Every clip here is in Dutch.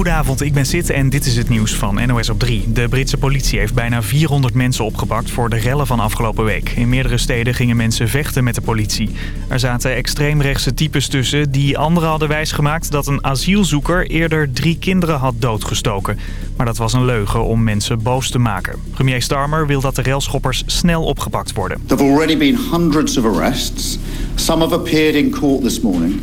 Goedenavond, ik ben Sid en dit is het nieuws van NOS op 3. De Britse politie heeft bijna 400 mensen opgepakt voor de rellen van afgelopen week. In meerdere steden gingen mensen vechten met de politie. Er zaten extreemrechtse types tussen die anderen hadden wijsgemaakt... dat een asielzoeker eerder drie kinderen had doodgestoken. Maar dat was een leugen om mensen boos te maken. Premier Starmer wil dat de relschoppers snel opgepakt worden. There have already been hundreds of arrests. Some have appeared in court this morning.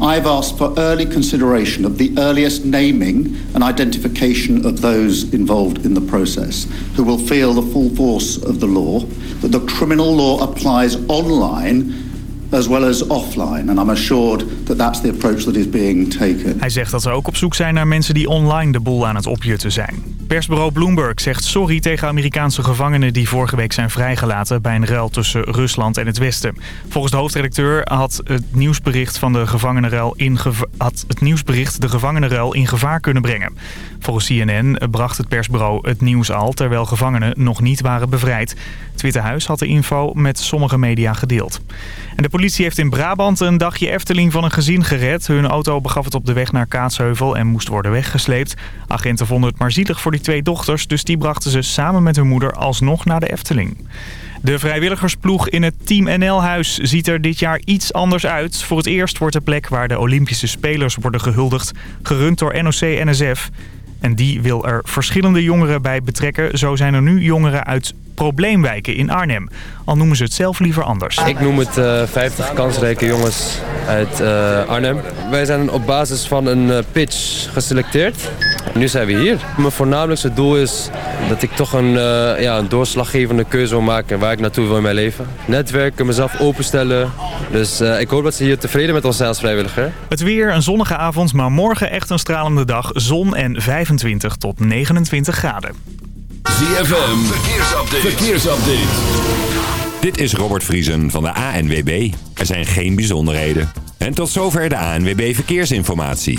I've asked for early consideration of the earliest naming and identification of those involved in the process, who will feel the full force of the law, that the criminal law applies online as well as offline. And I'm assured that that's the approach that is being taken. Hij zegt dat ze ook op zoek zijn naar mensen die online de boel aan het opjutten zijn. Persbureau Bloomberg zegt sorry tegen Amerikaanse gevangenen die vorige week zijn vrijgelaten bij een ruil tussen Rusland en het Westen. Volgens de hoofdredacteur had het nieuwsbericht van de gevangenenruil in had het nieuwsbericht de gevangenenruil in gevaar kunnen brengen. Volgens CNN bracht het persbureau het nieuws al terwijl gevangenen nog niet waren bevrijd. Het Witte Huis had de info met sommige media gedeeld. En de heeft in Brabant een dagje Efteling van een gezin gered. Hun auto begaf het op de weg naar Kaatsheuvel en moest worden weggesleept. Agenten vonden het maar zielig voor die twee dochters, dus die brachten ze samen met hun moeder alsnog naar de Efteling. De vrijwilligersploeg in het Team NL-huis ziet er dit jaar iets anders uit. Voor het eerst wordt de plek waar de Olympische Spelers worden gehuldigd gerund door NOC-NSF. En die wil er verschillende jongeren bij betrekken. Zo zijn er nu jongeren uit probleemwijken in Arnhem. Al noemen ze het zelf liever anders. Ik noem het uh, 50 kansrijke jongens uit uh, Arnhem. Wij zijn op basis van een uh, pitch geselecteerd. Nu zijn we hier. Mijn voornamelijkste doel is dat ik toch een, ja, een doorslaggevende keuze wil maken waar ik naartoe wil in mijn leven. Netwerken, mezelf openstellen. Dus ik hoop dat ze hier tevreden met ons zijn als vrijwilliger. Het weer, een zonnige avond, maar morgen echt een stralende dag. Zon en 25 tot 29 graden. ZFM, verkeersupdate. verkeersupdate. Dit is Robert Vriesen van de ANWB. Er zijn geen bijzonderheden. En tot zover de ANWB Verkeersinformatie.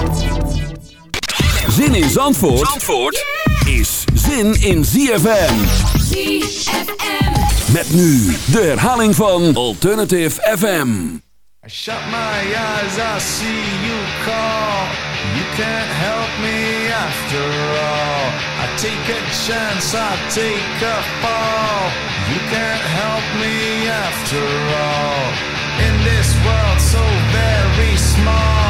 Zin in Zandvoort, Zandvoort is zin in ZFM. ZFM. Met nu de herhaling van Alternative FM. I shut my eyes, I see you call. You can't help me after all. I take a chance, I take a fall. You can't help me after all. In this world so very small,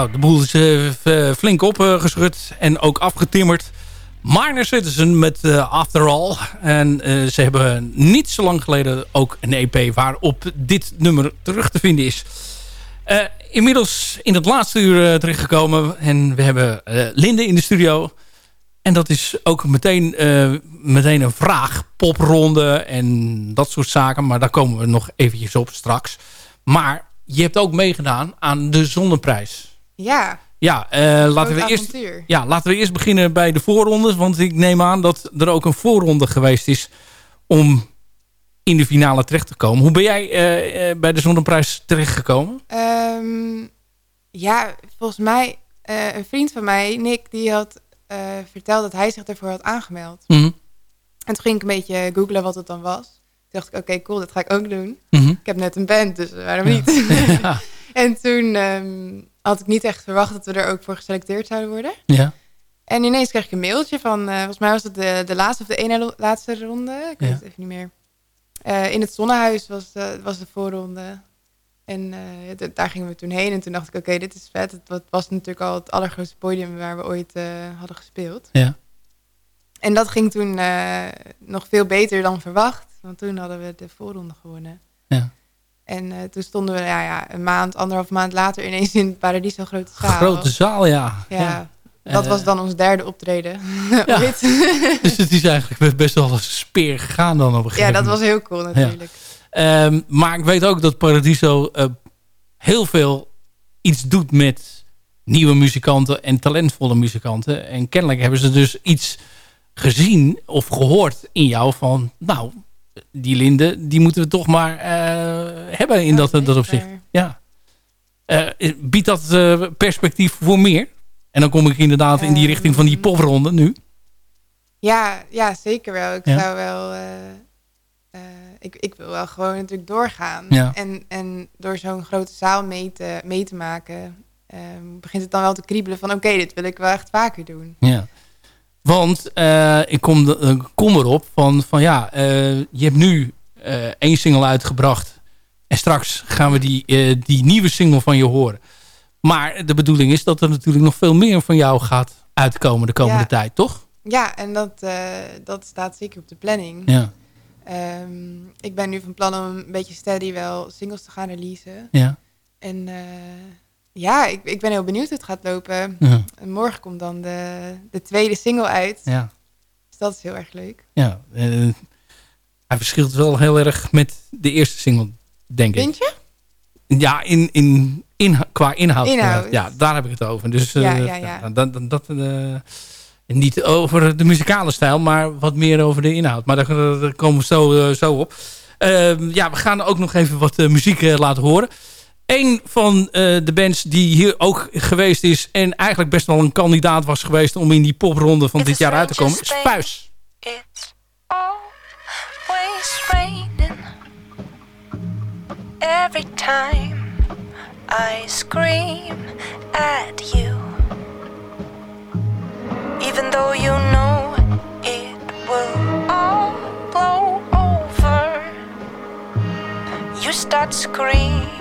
Zo, de boel is eh, v- flink opgeschud en ook afgetimmerd. Minor Citizen met eh, After All. En eh, ze hebben niet zo lang geleden ook een EP waarop dit nummer terug te vinden is. Eh, inmiddels in het laatste uur eh, terechtgekomen. En we hebben eh, Linde in de studio. En dat is ook meteen, eh, meteen een vraag. Popronde en dat soort zaken. Maar daar komen we nog eventjes op straks. Maar je hebt ook meegedaan aan de Zonneprijs. Ja, Ja, eh, laten, we eerst, avontuur. ja, laten we eerst beginnen bij de voorrondes. Want ik neem aan dat er ook een voorronde geweest is om in de finale terecht te komen. Hoe ben jij eh, eh, bij de Zonneprijs terechtgekomen? Ehm, ja, volgens mij, eh, een vriend van mij, Nick, die had verteld dat hij zich ervoor had aangemeld. Mhm, En toen ging ik een beetje googlen wat het dan was. Toen dacht ik, oké, cool, dat ga ik ook doen. mhm. Ik heb net een band, dus waarom niet? ja, en toen ehm, had ik niet echt verwacht dat we er ook voor geselecteerd zouden worden. ja, En ineens kreeg ik een mailtje van, eh, volgens mij was het de, de laatste of de ene laatste ronde. Ik weet Ja. het even niet meer. Eh, in het Zonnehuis was, eh, was de voorronde. En daar gingen we toen heen. En toen dacht ik, oké, dit is vet. Het wa- was natuurlijk al het allergrootste podium waar we ooit hadden gespeeld. ja. En dat ging toen nog veel beter dan verwacht. Want toen hadden we de voorronde gewonnen. Ja. En eh, toen stonden we ja, ja, een maand, anderhalf maand later ineens in Paradiso Grote Zaal. Grote zaal, ja. Ja, dat Eh, was dan ons derde optreden. Ja. Dus het is eigenlijk best wel een speer gegaan dan op een gegeven ja, dat moment. was heel cool natuurlijk. Ehm, maar ik weet ook dat Paradiso eh, heel veel iets doet met nieuwe muzikanten en talentvolle muzikanten. En kennelijk hebben ze dus iets gezien of gehoord in jou van... nou, die Linde, die moeten we toch maar eh, hebben in dat, dat opzicht. Ja. Eh, biedt dat eh, perspectief voor meer? En dan kom ik inderdaad in die Ehm, richting van die popronde nu. Ja, ja, zeker wel. Ik Ja. zou wel... ik, ik wil wel gewoon natuurlijk doorgaan. Ja. En, en door zo'n grote zaal mee te, mee te maken... ehm, begint het dan wel te kriebelen van... oké, dit wil ik wel echt vaker doen. Ja. Want eh, ik kom, eh, kom erop van, van ja, eh, je hebt nu één single uitgebracht. En straks gaan we die, die nieuwe single van je horen. Maar de bedoeling is dat er natuurlijk nog veel meer van jou gaat uitkomen de komende Ja. tijd, toch? Ja, en dat, dat staat zeker op de planning. Ja, Ehm, ik ben nu van plan om een beetje steady wel singles te gaan releasen. ja, En ja, ik, ik ben heel benieuwd hoe het gaat lopen. ja. En morgen komt dan de, de tweede single uit. ja, Dus dat is heel erg leuk. ja. Eh, hij verschilt wel heel erg met de eerste single, denk ik. Vind je? Ja, in, in, in, qua inhoud. Inhoud. Ja, daar heb ik het over. Dus, eh, Ja, ja, ja. Dat, dat, dat, eh, niet over de muzikale stijl, maar wat meer over de inhoud. Maar daar, daar komen we zo, zo op. Ehm, ja, we gaan ook nog even wat muziek laten horen. Een van eh, de bands die hier ook geweest is... en eigenlijk best wel een kandidaat was geweest... om in die popronde van dit jaar uit te komen, is Puis. It's always raining every time I scream at you. Even though you know it will all blow over, you start screaming.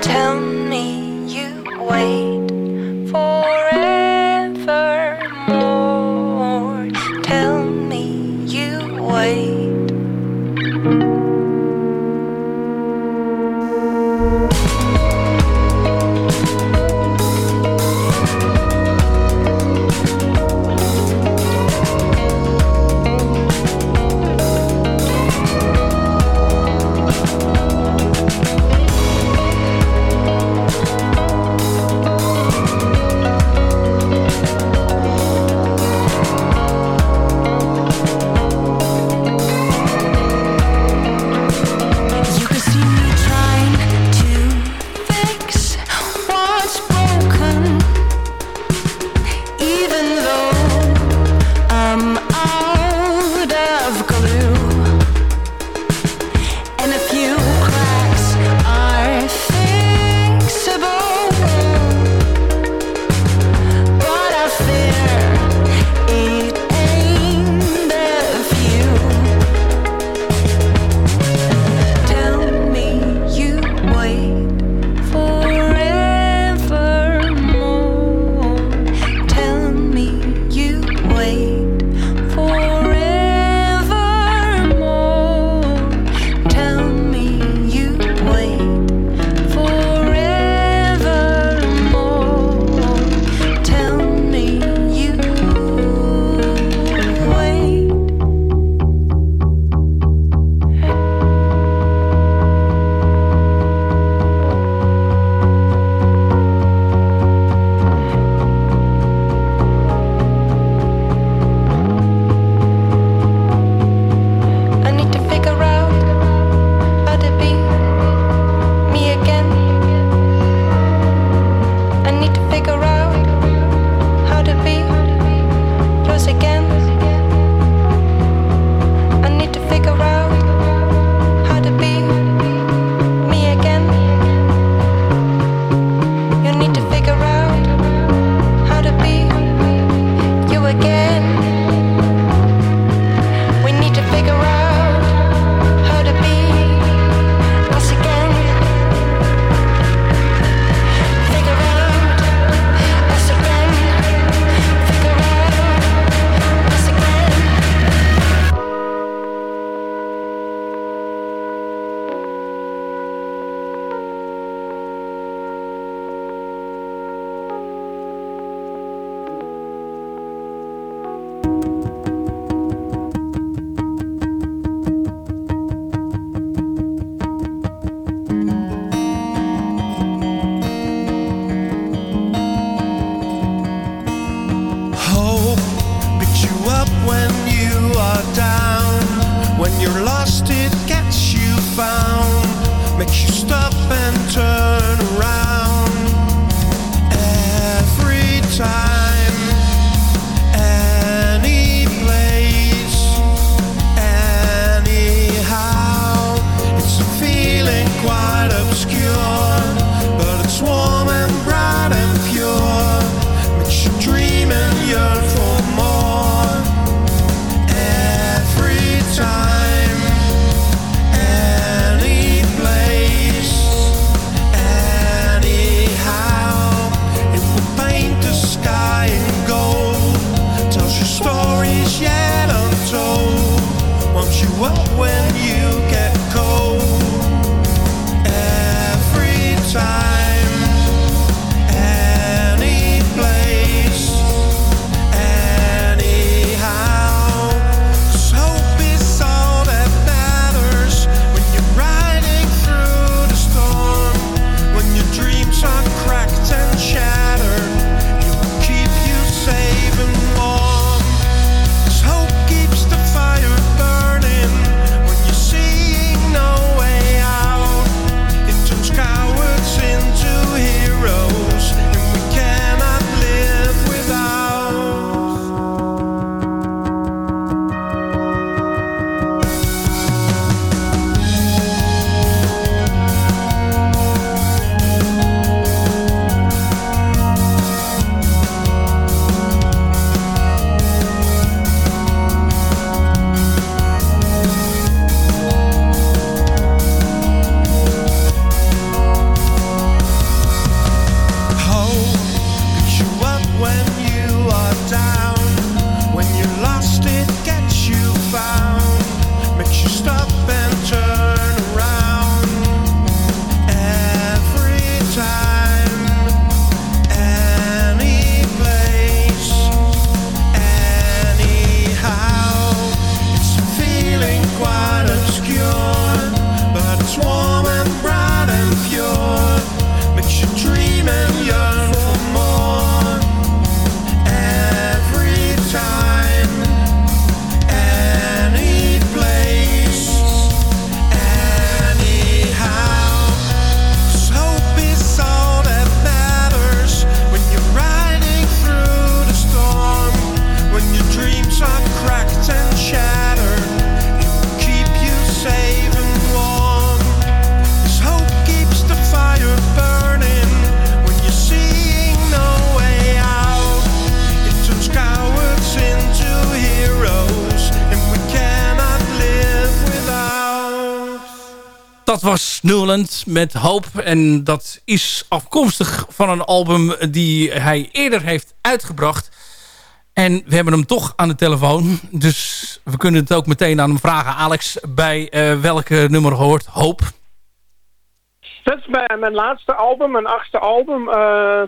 Tell me you wait forevermore. Newland met Hoop. En dat is afkomstig van een album die hij eerder heeft uitgebracht. En we hebben hem toch aan de telefoon. Dus we kunnen het ook meteen aan hem vragen. Alex, bij uh, welke nummer hoort Hoop? Dat is bij mijn laatste album, mijn achtste album. Uh,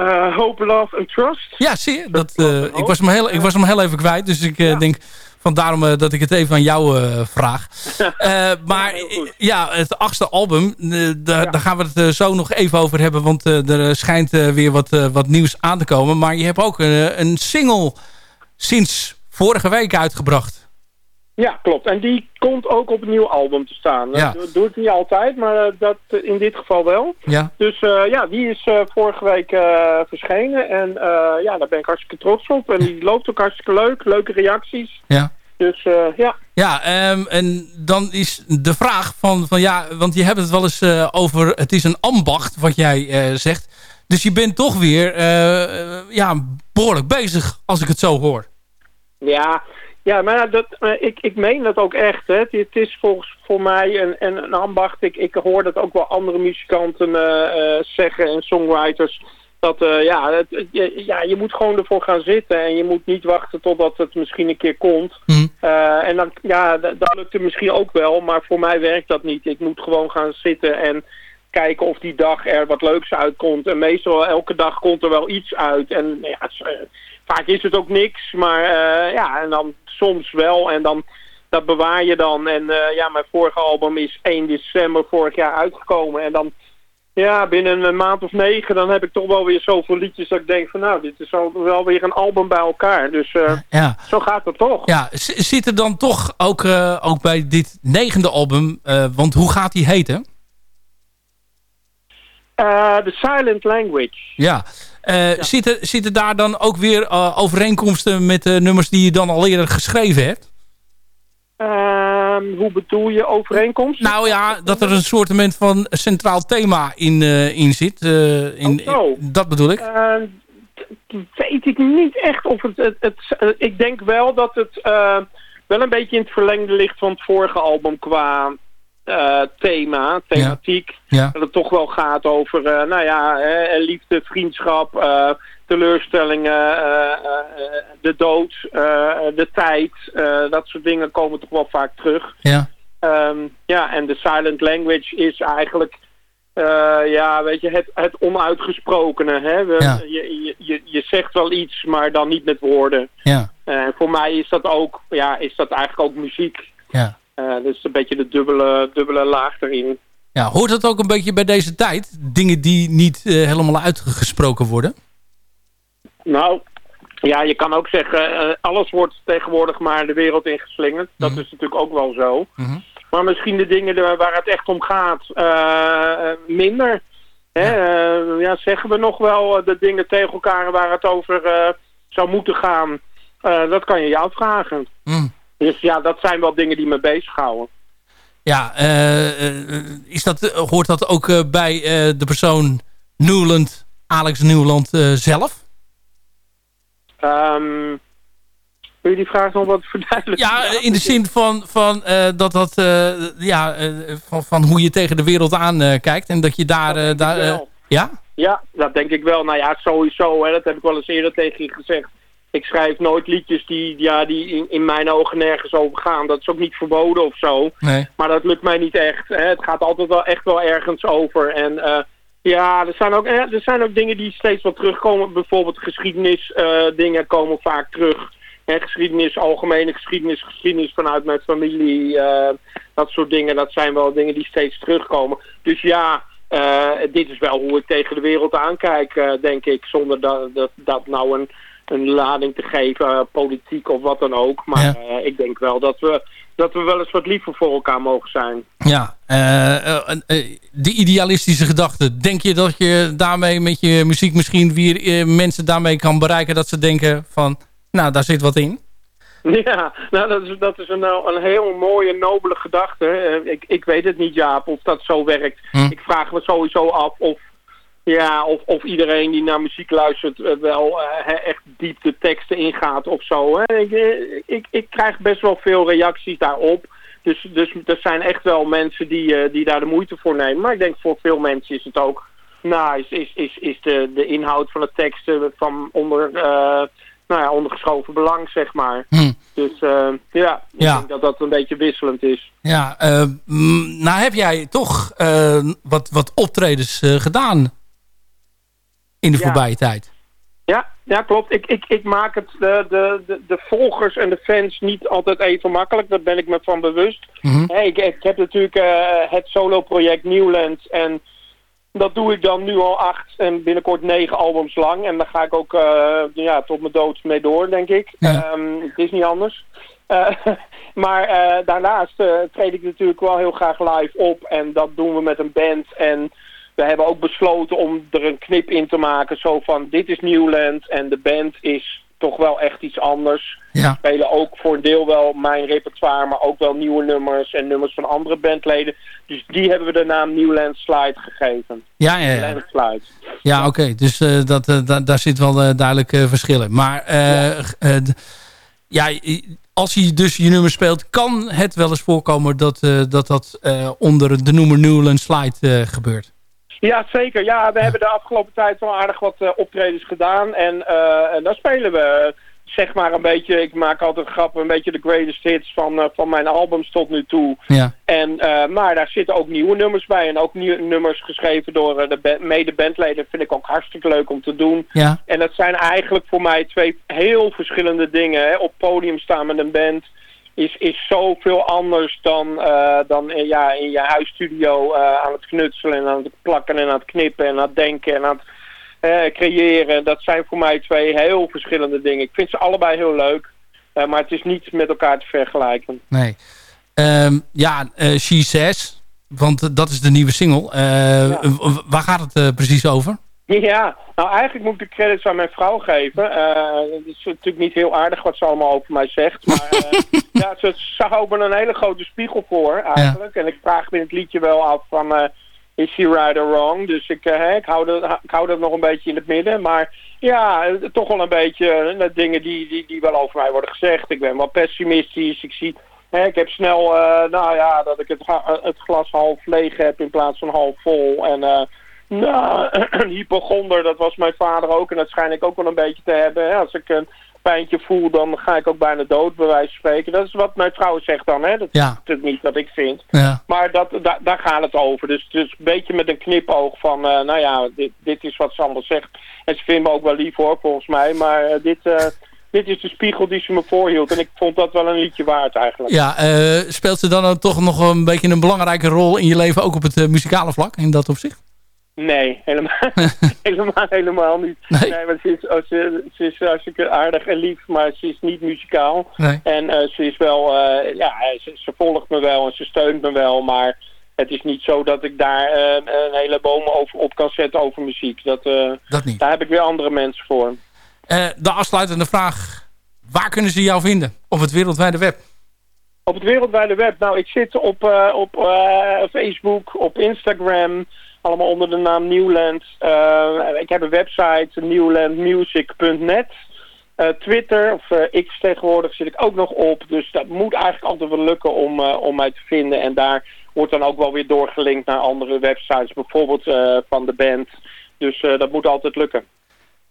uh, Hope, Love and Trust. Ja, zie je. Dat, ik, was hem heel, ik was hem heel even kwijt. Dus ik ja. denk van daarom uh, dat ik het even aan jou uh, vraag. Uh, maar ja, het achtste album, ja. daar gaan we het zo nog even over hebben. Want er schijnt weer wat, wat nieuws aan te komen. Maar je hebt ook een single sinds vorige week uitgebracht. Ja, klopt. En die komt ook op een nieuw album te staan. Ja. Dat doe ik niet altijd, maar dat in dit geval wel. Ja. Dus ja, die is vorige week verschenen. En ja, daar ben ik hartstikke trots op. En die loopt ook hartstikke leuk. Leuke reacties. Ja. Dus uh, ja. Ja, um, en dan is de vraag van, van ja, want je hebt het wel eens uh, over, het is een ambacht wat jij uh, zegt. Dus je bent toch weer ja, behoorlijk bezig als ik het zo hoor. Ja, ja maar dat, ik, ik meen dat ook echt. Hè. Het, het is volgens voor mij een, een, een ambacht. Ik, ik hoor dat ook wel andere muzikanten zeggen en songwriters dat uh, ja, het, ja, je moet gewoon ervoor gaan zitten en je moet niet wachten totdat het misschien een keer komt. Mm. Uh, en dan, ja, dat lukt het misschien ook wel, maar voor mij werkt dat niet. Ik moet gewoon gaan zitten en kijken of die dag er wat leuks uitkomt. En meestal elke dag komt er wel iets uit. En ja, vaak is het ook niks, maar ja, en dan soms wel. En dan dat bewaar je dan. En ja, mijn vorige album is 1 december vorig jaar uitgekomen. En dan ja, binnen een maand of negen, dan heb ik toch wel weer zoveel liedjes dat ik denk van nou, dit is wel weer een album bij elkaar. Dus uh, ja. zo gaat het toch. Ja, zit er dan toch ook, uh, ook bij dit negende album, uh, want hoe gaat die heten? The Silent Language. Ja, ja. Zitten, zitten daar dan ook weer overeenkomsten met de nummers die je dan al eerder geschreven hebt? Uh, hoe bedoel je overeenkomst? Nou ja, dat er een soort van centraal thema in, in zit. In, oh, dat bedoel ik. Uh, weet ik niet echt of het... het, het ik denk wel dat het wel een beetje in het verlengde ligt van het vorige album qua thema, thematiek. Ja. Ja. Dat het toch wel gaat over, nou ja, liefde, vriendschap teleurstellingen, uh, de dood, de tijd, dat soort dingen komen toch wel vaak terug. Ja. Um, ja, en de silent language is eigenlijk, ja, weet je, het, het onuitgesprokene. Hè? We, ja. je, je, je zegt wel iets, maar dan niet met woorden. Ja. voor mij is dat ook, ja, is dat eigenlijk ook muziek. Ja. Dus een beetje de dubbele, dubbele laag erin. Ja, hoort dat ook een beetje bij deze tijd? Dingen die niet helemaal uitgesproken worden? Nou, ja, je kan ook zeggen, uh, alles wordt tegenwoordig maar de wereld ingeslingerd. Dat mm -hmm. is natuurlijk ook wel zo. Mm -hmm. Maar misschien de dingen waar het echt om gaat, uh, minder. Hè? Ja. Uh, ja. zeggen we nog wel de dingen tegen elkaar waar het over zou moeten gaan? dat kan je je afvragen. Mm. Dus ja, dat zijn wel dingen die me bezighouden. Ja, is dat, hoort dat ook bij de persoon Newland, Alex Newland zelf? Um, wil je die vraag nog wat verduidelijken? Ja, in de zin van, van uh, dat dat, uh, ja, uh, van, van hoe je tegen de wereld aan kijkt en dat je daar, daar ja? Ja, dat denk ik wel. Nou ja, sowieso, hè, dat heb ik wel eens eerder tegen je gezegd. Ik schrijf nooit liedjes die, ja, die in, in mijn ogen nergens over gaan. Dat is ook niet verboden of zo. Nee. Maar dat lukt mij niet echt. Hè. Het gaat altijd wel echt wel ergens over. En ja, er zijn, ook, er zijn ook dingen die steeds wat terugkomen. Bijvoorbeeld geschiedenis uh, dingen komen vaak terug. En geschiedenis, algemene geschiedenis, geschiedenis vanuit mijn familie. Uh, dat soort dingen, dat zijn wel dingen die steeds terugkomen. Dus ja, uh, dit is wel hoe ik tegen de wereld aankijk, denk ik. Zonder dat, dat, dat nou een, een lading te geven, politiek of wat dan ook. Maar ja. ik denk wel dat we dat we wel eens wat liever voor elkaar mogen zijn. Ja, uh, die idealistische gedachte. Denk je dat je daarmee met je muziek misschien weer mensen daarmee kan bereiken dat ze denken van, nou daar zit wat in? Ja, nou dat is, dat is een, een heel mooie, nobele gedachte. ik, ik weet het niet Jaap of dat zo werkt. Hm. Ik vraag me sowieso af of ja, of, of iedereen die naar muziek luistert uh, wel uh, echt diep de teksten ingaat of zo. Hè? Ik, ik, ik krijg best wel veel reacties daarop. Dus, dus er zijn echt wel mensen die, eh, die daar de moeite voor nemen. Maar ik denk voor veel mensen is het ook... Nou, is, is, is, is de, de inhoud van de teksten van onder, uh, nou ja, ondergeschoven belang, zeg maar. Hm. Dus uh, ja, ik Ja. denk dat dat een beetje wisselend is. Ja, eh, nou heb jij toch eh, wat, wat optredens eh, gedaan in de Ja. voorbije tijd. Ja, ja klopt. Ik, ik, ik maak het de, de, de, de volgers en de fans niet altijd even makkelijk. Daar ben ik me van bewust. Mhm. Ik, ik heb natuurlijk eh, het solo-project Newland. En dat doe ik dan nu al acht en binnenkort negen albums lang. En daar ga ik ook eh, ja, tot mijn dood mee door, denk ik. Ja. Ehm, het is niet anders. Eh, maar eh, daarnaast eh, treed ik natuurlijk wel heel graag live op. En dat doen we met een band. En we hebben ook besloten om er een knip in te maken. Zo van, dit is Newland en de band is toch wel echt iets anders. Ja. Spelen ook voor een deel wel mijn repertoire, maar ook wel nieuwe nummers en nummers van andere bandleden. Dus die hebben we de naam Newland Slide gegeven. Ja, ja, ja. Newland Slide. Ja, oké. Dus eh, dat, eh, da- daar zit wel eh, duidelijk verschil in. Maar ja, als je dus je nummer speelt... kan het wel eens voorkomen dat dat, dat onder de noemer Newland Slide gebeurt. Ja, zeker. Ja, we hebben de afgelopen tijd wel aardig wat eh, optredens gedaan. En, eh, en dan spelen we, zeg maar een beetje, ik maak altijd grappen, een beetje de greatest hits van, eh, van mijn albums tot nu toe. Ja. En, maar daar zitten ook nieuwe nummers bij. En ook nieuwe nummers geschreven door de ba- mede-bandleden. vind ik ook hartstikke leuk om te doen. Ja. En dat zijn eigenlijk voor mij twee heel verschillende dingen. Hè. Op podium staan met een band is, is zoveel anders dan, eh, dan in, ja, in je huisstudio eh, aan het knutselen en aan het plakken en aan het knippen en aan het denken en aan het eh, creëren. Dat zijn voor mij twee heel verschillende dingen. Ik vind ze allebei heel leuk, maar het is niet met elkaar te vergelijken. Nee. Ehm, ja, She Says. Want dat is de nieuwe single. Waar gaat het precies over? Ja, nou eigenlijk moet ik de credits aan mijn vrouw geven. Eh, het is natuurlijk niet heel aardig wat ze allemaal over mij zegt. Maar eh, ja, ze, ze me een hele grote spiegel voor eigenlijk. En ik vraag me in het liedje wel af van... eh, is she right or wrong? Dus ik, eh, hè, ik, hou dat, ik hou dat nog een beetje in het midden. Maar ja, eh, toch wel een beetje eh, dingen die, die, die wel over mij worden gezegd. Ik ben wel pessimistisch. Ik zie... Ik heb snel, eh, nou ja, dat ik het, het glas half leeg heb in plaats van half vol. En eh, nou, een hypochonder, dat was mijn vader ook. En dat schijn ik ook wel een beetje te hebben. Hè. Als ik een pijntje voel, dan ga ik ook bijna dood, bij wijze van spreken. Dat is wat mijn vrouw zegt dan, hè. Dat is natuurlijk niet wat ik vind. Ja. Maar dat, da- daar gaat het over. Dus, dus een beetje met een knipoog van, eh, nou ja, dit, dit is wat ze allemaal zegt. En ze vinden me ook wel lief hoor, volgens mij. Maar eh, dit, eh, dit is de spiegel die ze me voorhield. En ik vond dat wel een liedje waard eigenlijk. Ja, speelt ze dan ook toch nog een beetje een belangrijke rol in je leven... ook op het muzikale vlak, in dat opzicht? Nee, helemaal, helemaal, helemaal niet. Nee. ze is, oh, ze, ze is hartstikke aardig en lief, maar ze is niet muzikaal. Nee. En eh, ze is wel, eh, ja, ze, ze volgt me wel en ze steunt me wel, maar het is niet zo dat ik daar eh, een hele boom over op kan zetten over muziek. Dat, eh, Dat niet. Daar heb ik weer andere mensen voor. Eh, de afsluitende vraag. Waar kunnen ze jou vinden? Op het wereldwijde web? Op het wereldwijde web, nou ik zit op, eh, op eh, Facebook, op Instagram, allemaal onder de naam Newland. Eh, ik heb een website, newlandmusic.net. Eh, Twitter, of eh, X tegenwoordig, zit ik ook nog op. Dus dat moet eigenlijk altijd wel lukken om, eh, om mij te vinden. En daar wordt dan ook wel weer doorgelinkt naar andere websites, bijvoorbeeld eh, van de band. Dus eh, dat moet altijd lukken.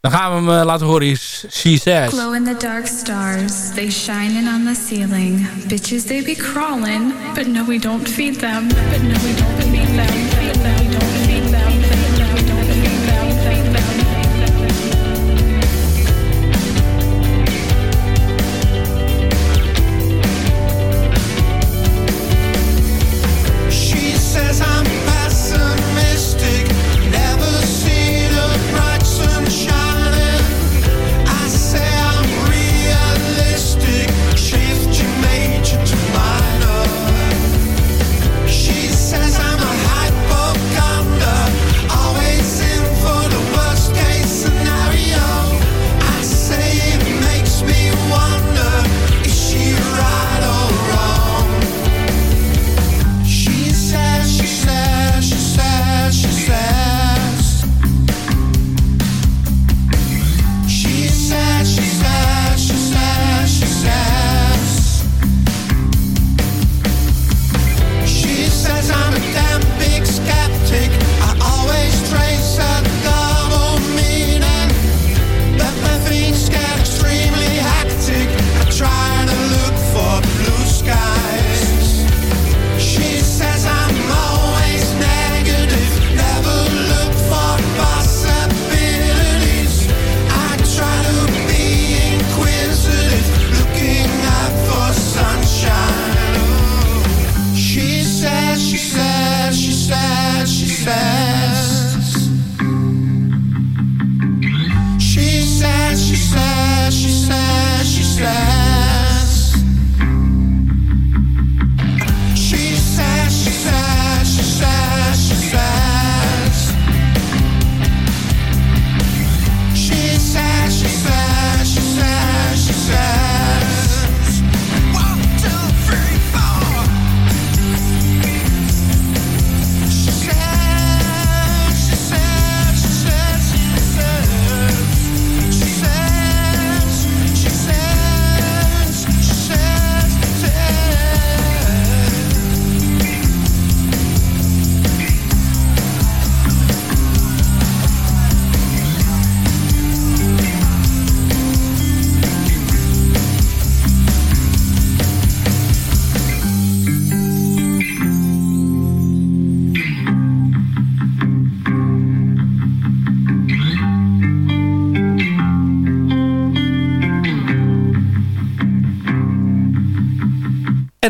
Dan gaan we hem laten horen. Is She Says. Glow in the dark stars, they shine in on the ceiling. Bitches, they be crawling, but no, we don't feed them. But no, we don't feed them.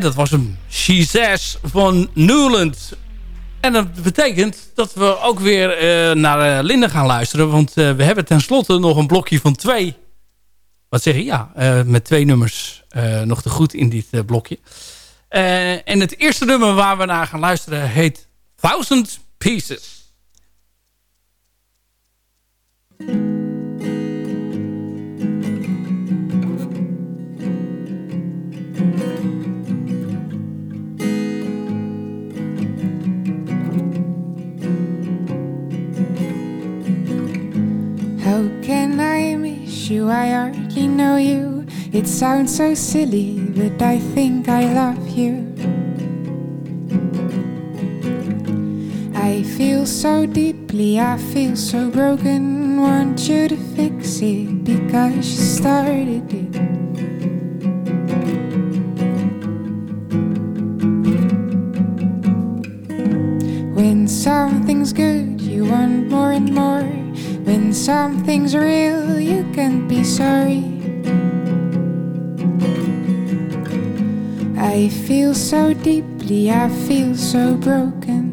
Dat was hem. She van Newland. En dat betekent dat we ook weer eh, naar uh, gaan luisteren. Want uh, we hebben tenslotte nog een blokje van twee. Wat zeg je? Ja, met twee nummers nog te goed in dit blokje. en het eerste nummer waar we naar gaan luisteren heet Thousand Pieces. How can I miss you? I already know you. It sounds so silly, but I think I love you. I feel so deeply, I feel so broken. Want you to fix it because you started it. When something's good, you want more and more. When something's real, you can't be sorry. I feel so deeply, I feel so broken.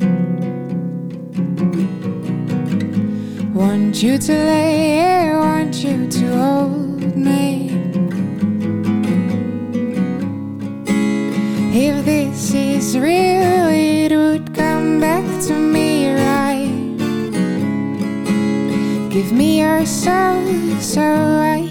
Want you to lay, want you to hold me. If this is real, it would come back to me Give me your soul so I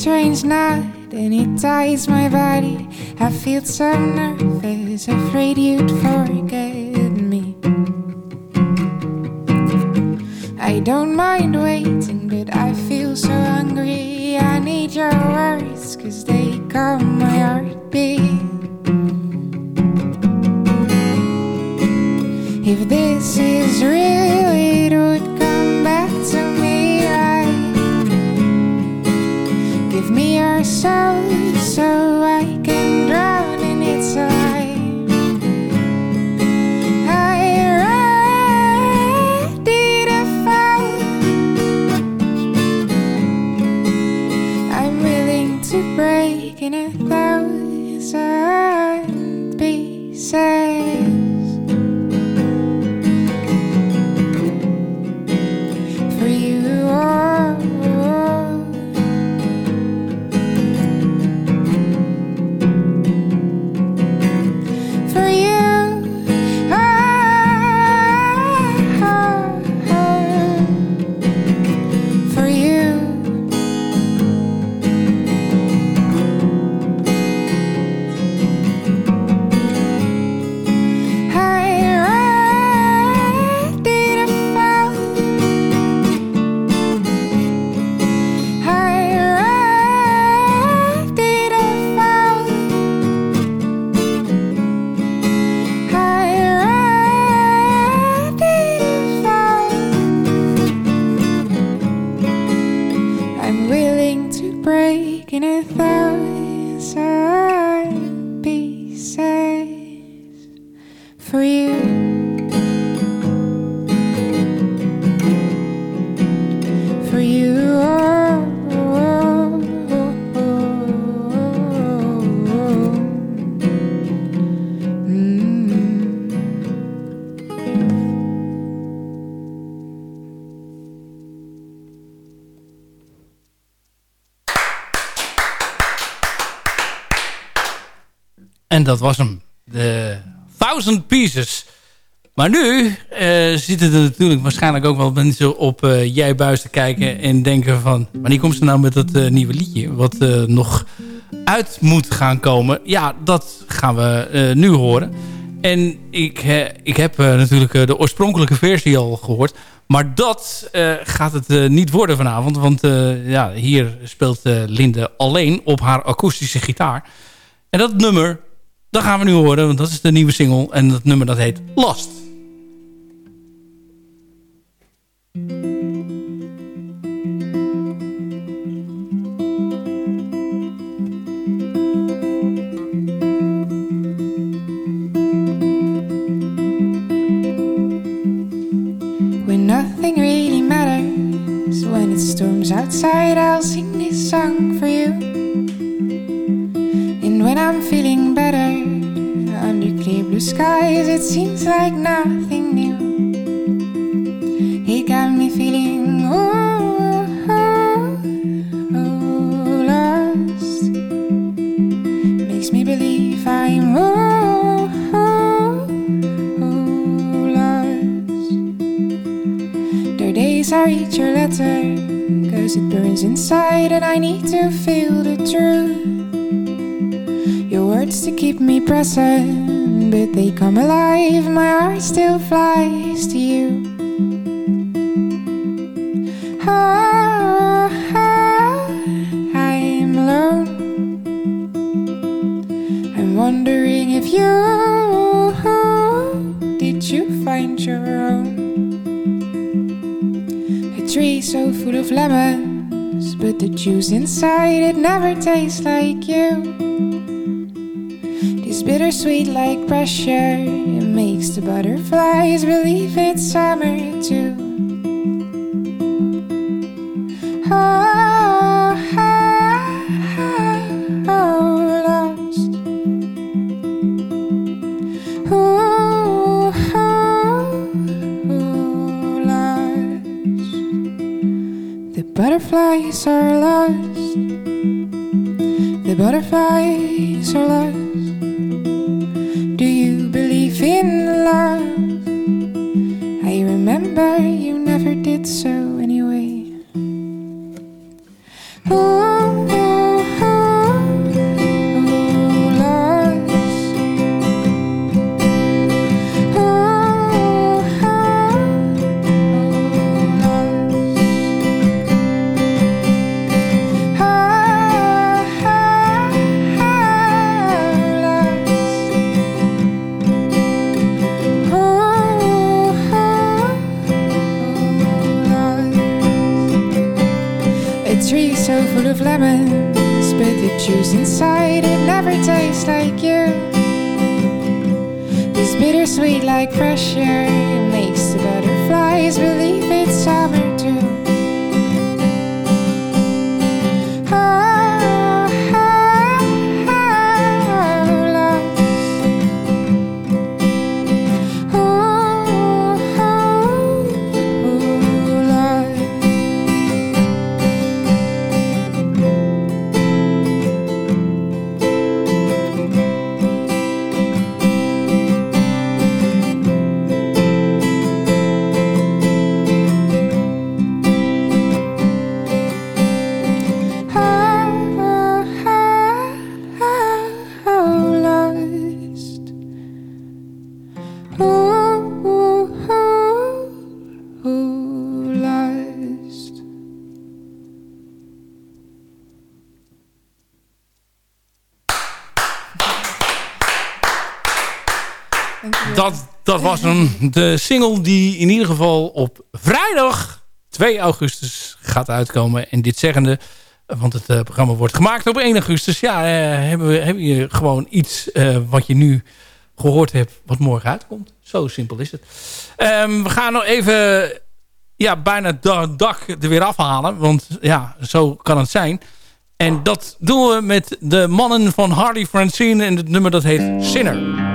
strange knot and it ties my body. I feel so nervous, afraid you'd forget me. I don't mind waiting, but I feel so hungry. I need your words, cause they calm my heartbeat. If this is real, me En dat was hem. De Thousand Pieces. Maar nu uh, zitten er natuurlijk waarschijnlijk ook wel mensen op eh, Jij Buis te kijken... en denken van, wanneer komt ze nou met dat eh, nieuwe liedje... wat nog uit moet gaan komen? Ja, dat gaan we nu horen. En ik, ik heb natuurlijk de oorspronkelijke versie al gehoord... maar dat gaat het niet worden vanavond... want ja, hier speelt Linde alleen op haar akoestische gitaar... En dat nummer dat gaan we nu horen, want dat is de nieuwe single. En dat nummer dat heet Last. eyes like you. It's bittersweet like pressure, it makes the butterflies believe I remember you never did so. de single die in ieder geval op vrijdag 2 augustus gaat uitkomen. En dit zeggende, want het eh, programma wordt gemaakt op 1 augustus. Ja, eh, hebben, we, hebben je gewoon iets eh, wat je nu gehoord hebt wat morgen uitkomt. Zo simpel is het. Ehm, we gaan nog even ja, bijna het dak er weer afhalen. Want ja, zo kan het zijn. En dat doen we met de mannen van Hardy Francine. En het nummer dat heet Sinner.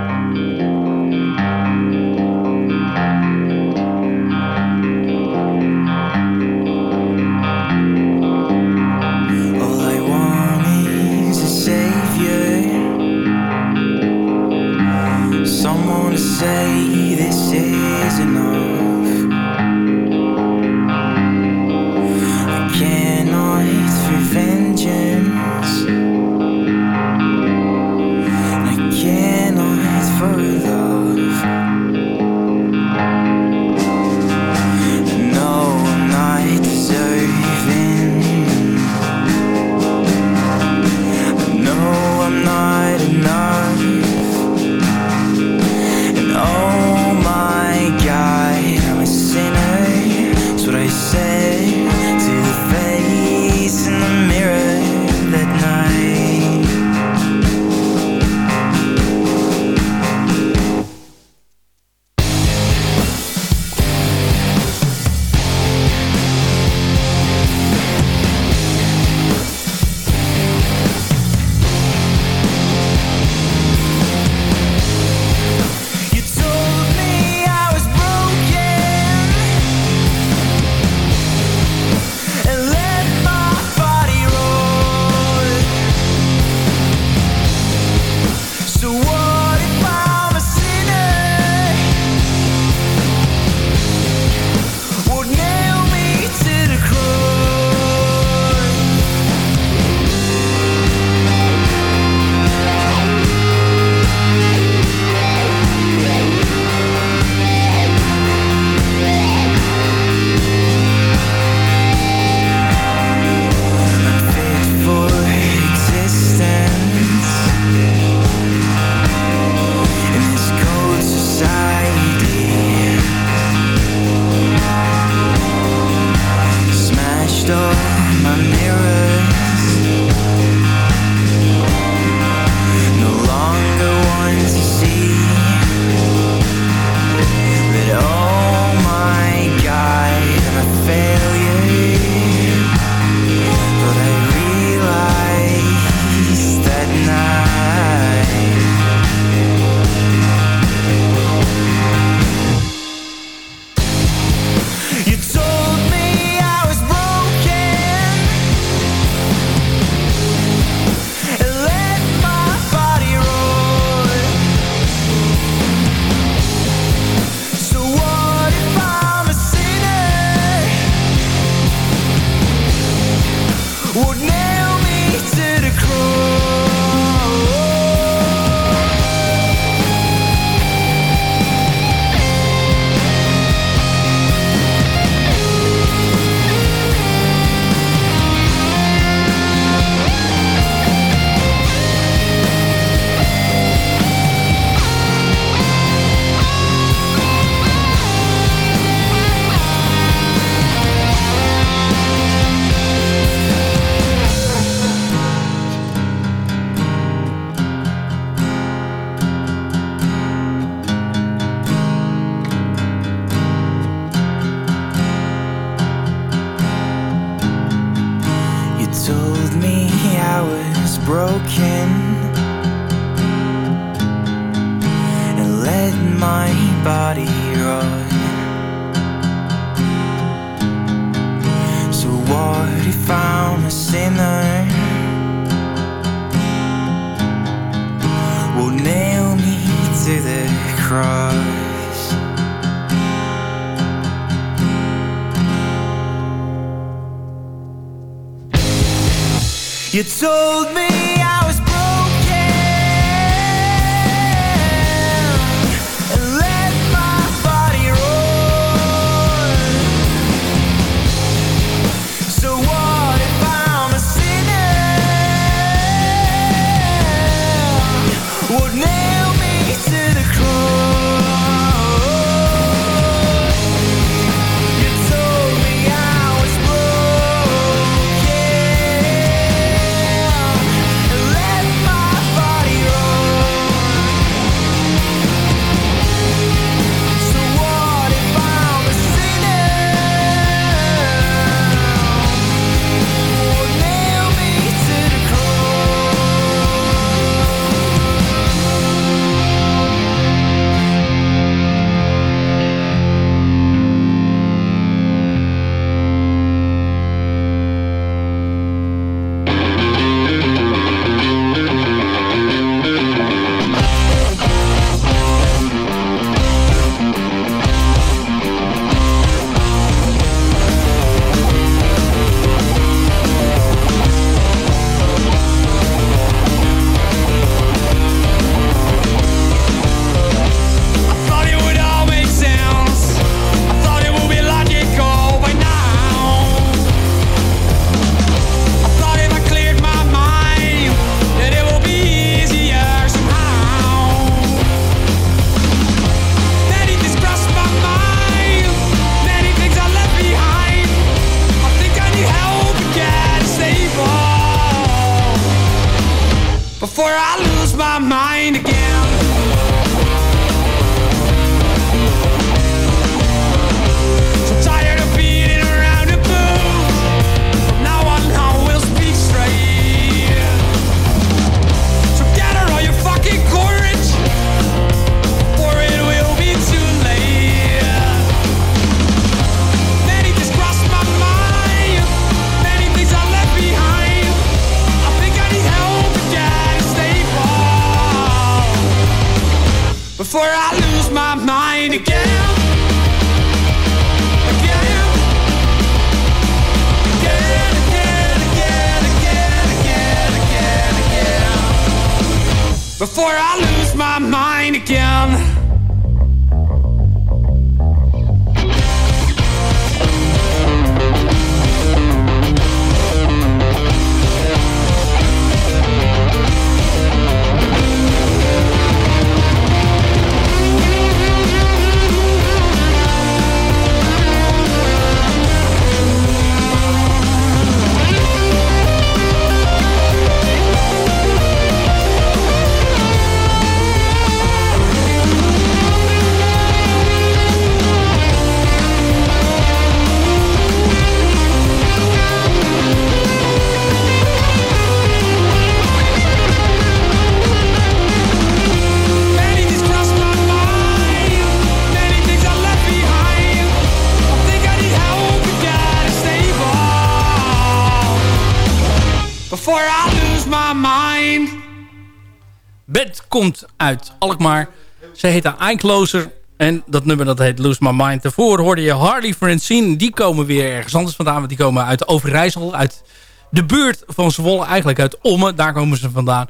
Komt uit Alkmaar. Ze heet Eindcloser. En dat nummer dat heet Lose My Mind. Daarvoor hoorde je Harley Francine. Die komen weer ergens anders vandaan. Want die komen uit Overijssel. Uit de buurt van Zwolle. Eigenlijk uit Ommen. Daar komen ze vandaan.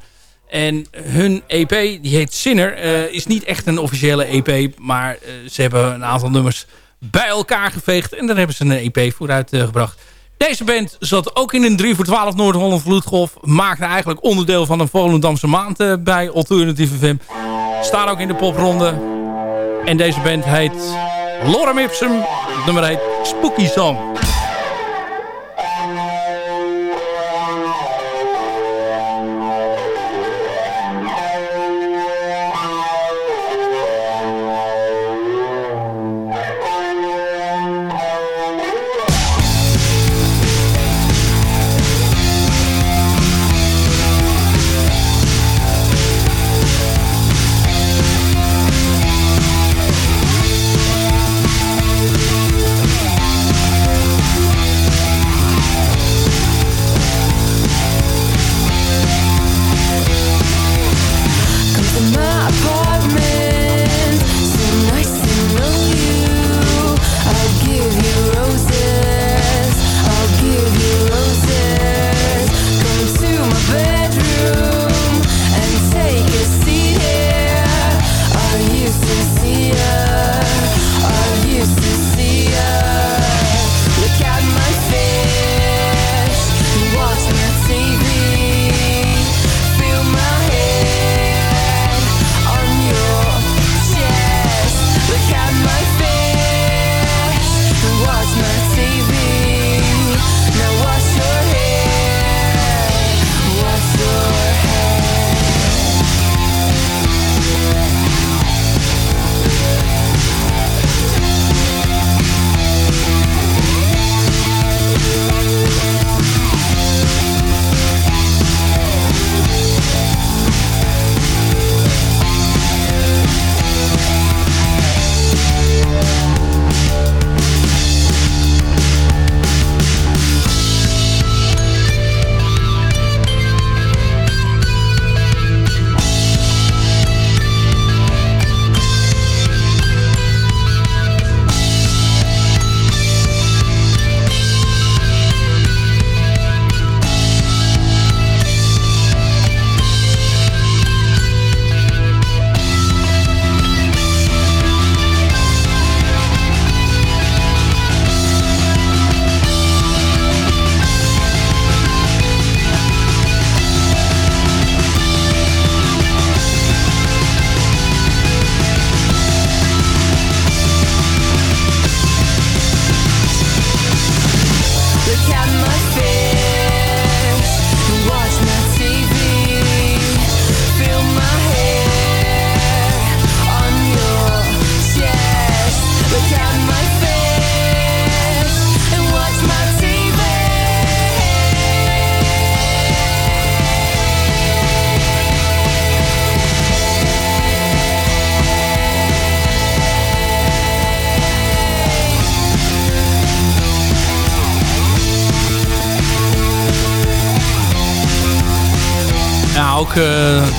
En hun EP, die heet Sinner. eh, is niet echt een officiële EP. Maar eh, ze hebben een aantal nummers bij elkaar geveegd. En daar hebben ze een EP voor uitgebracht. Deze band zat ook in een 3 voor 12 Noord-Holland Vloedgolf. Maakte eigenlijk onderdeel van een Volendamse maand eh, bij Alternative FM. Staan ook in de popronde. En deze band heet Lorem Ipsum. Nummer heet Spooky Song.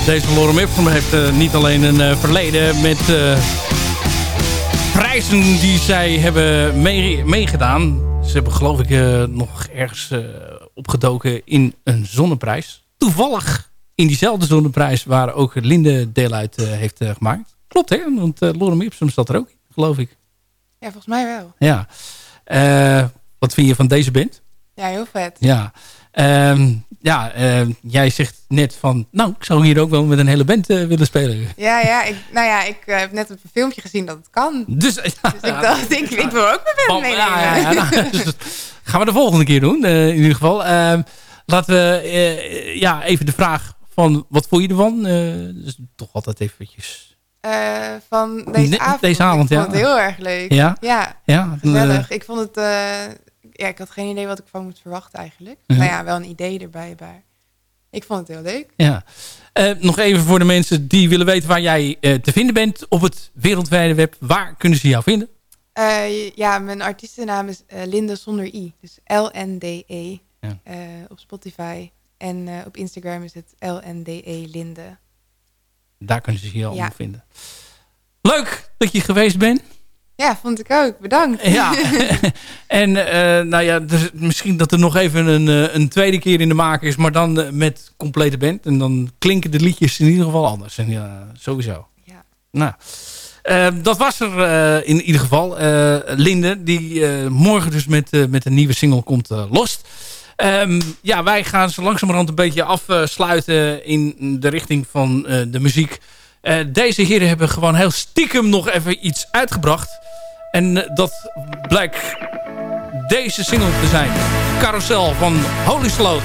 Deze Lorem Ipsum heeft eh, niet alleen een eh, verleden met eh, prijzen die zij hebben mee- meegedaan. Ze hebben geloof ik eh, nog ergens eh, opgedoken in een zonneprijs. Toevallig in diezelfde zonneprijs waar ook Linde deel uit eh, heeft eh, gemaakt. Klopt hè, want eh, Lorem Ipsum staat er ook in, geloof ik. Ja, volgens mij wel. Ja. Eh, wat vind je van deze band? Ja, heel vet. Ja. Ehm, ja, ehm, jij zegt net van... Nou, ik zou hier ook wel met een hele band eh, willen spelen. Ja, ja, ik, nou ja, ik eh, heb net op een filmpje gezien dat het kan. Dus, Dus ik dacht, ik, ik wil ook mijn band meenemen. ja, ja, ja, nou, dus dat gaan we de volgende keer doen, eh, in ieder geval. Ehm, laten we ja, even de vraag van... Wat vond je ervan? Dus toch altijd eventjes... Van deze avond. deze avond, ik ja. vond het heel erg leuk. Ja? Ja, Ja, gezellig. ik vond het... ja, ik had geen idee wat ik van moest verwachten eigenlijk. Ja. Nou ja, wel een idee erbij. Maar ik vond het heel leuk. Ja. Eh, nog even voor de mensen die willen weten waar jij eh, te vinden bent op het wereldwijde web. Waar kunnen ze jou vinden? Eh, ja, mijn artiestennaam is Linde zonder i. Dus L-N-D-E. Ja. op Spotify. En op Instagram is het L-N-D-E Linde. Daar kunnen ze je allemaal Ja. vinden. Leuk dat je geweest bent. Ja, vond ik ook. Bedankt. Ja. en eh, nou ja, dus misschien dat er nog even een, eh, een tweede keer in de maak is, maar dan eh, met complete band. En dan klinken de liedjes in ieder geval anders. En ja, sowieso. Ja. Nou, dat was er in ieder geval. Linde, die morgen dus met, met een nieuwe single komt eh, los. Ehm, ja, wij gaan zo langzamerhand een beetje afsluiten in de richting van de muziek. Eh, deze heren hebben gewoon heel stiekem nog even iets uitgebracht. En eh, dat blijkt deze single te zijn. Carousel van Holy Sloot.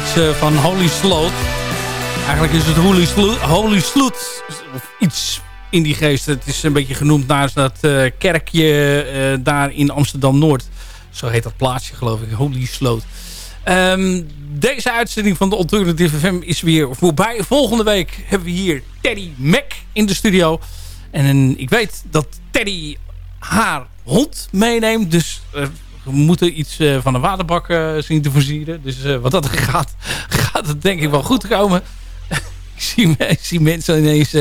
Eh, van Holy Sloot. Eigenlijk is het Holy Sloot, Holy Sloot of iets in die geest. Het is een beetje genoemd naar dat eh, kerkje eh, daar in Amsterdam-Noord. Zo heet dat plaatsje geloof ik, Holy Sloot. Ehm, deze uitzending van de Alternative FM is weer voorbij. Volgende week hebben we hier Teddy Mac in de studio. En ik weet dat Teddy haar hond meeneemt. Dus we moeten iets eh, van een waterbak eh, zien te voorzien. Dus eh, wat dat gaat, gaat het denk ik wel goed komen. ik, zie, mensen ineens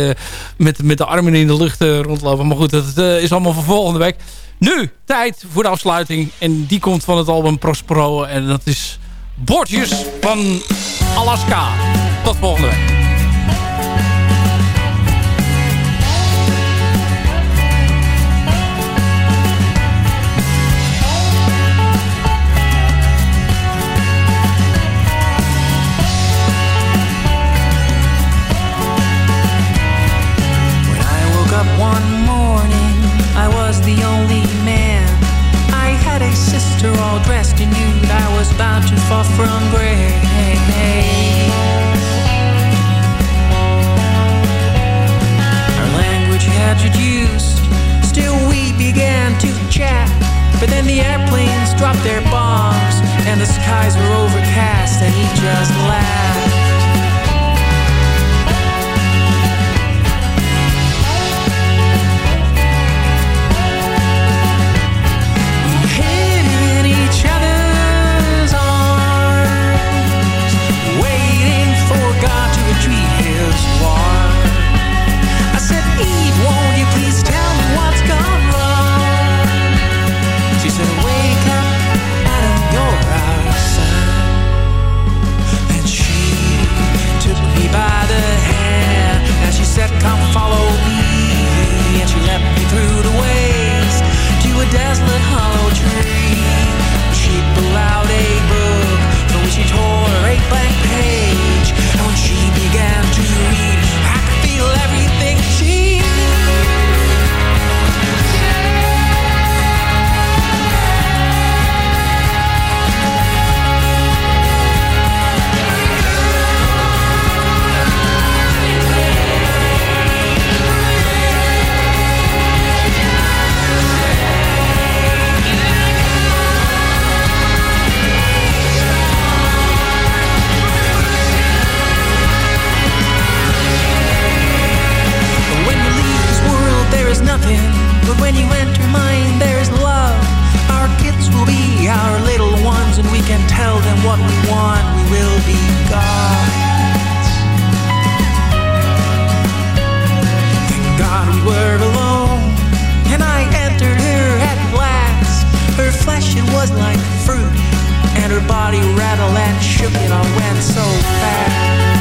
met, met de armen in de lucht rondlopen. Maar goed, dat is allemaal voor volgende week. Nu, tijd voor de afsluiting. En die komt van het album Prospero. En dat is Bordjes van Alaska. Tot volgende week. A sister all dressed in nude. I was about to fall from grace. Our language had reduced. Still, we began to chat. But then the airplanes dropped their bombs, and the skies were overcast, and he just laughed. Was like fruit, and her body rattled and shook. It all went so fast.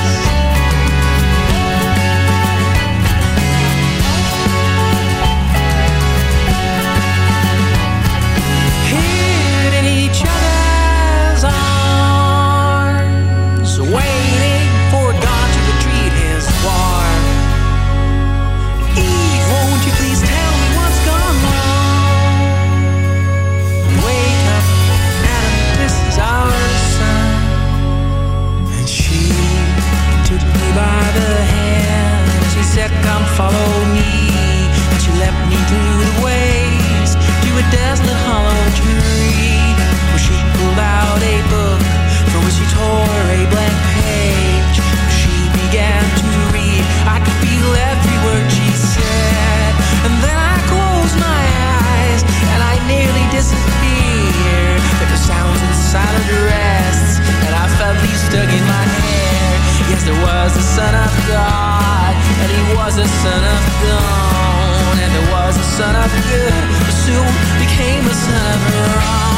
Said, Come follow me. And she led me through the ways to a desolate hollow tree. Where she pulled out a book from which she tore a blank page. She began to read. I could feel every word she said. And then I closed my eyes and I nearly disappeared. There were sounds inside her dress and I felt these stuck in my hair. Yes, there was the Son of God, was the Son of dawn, and there was a Son of good, who soon became a Son of wrong.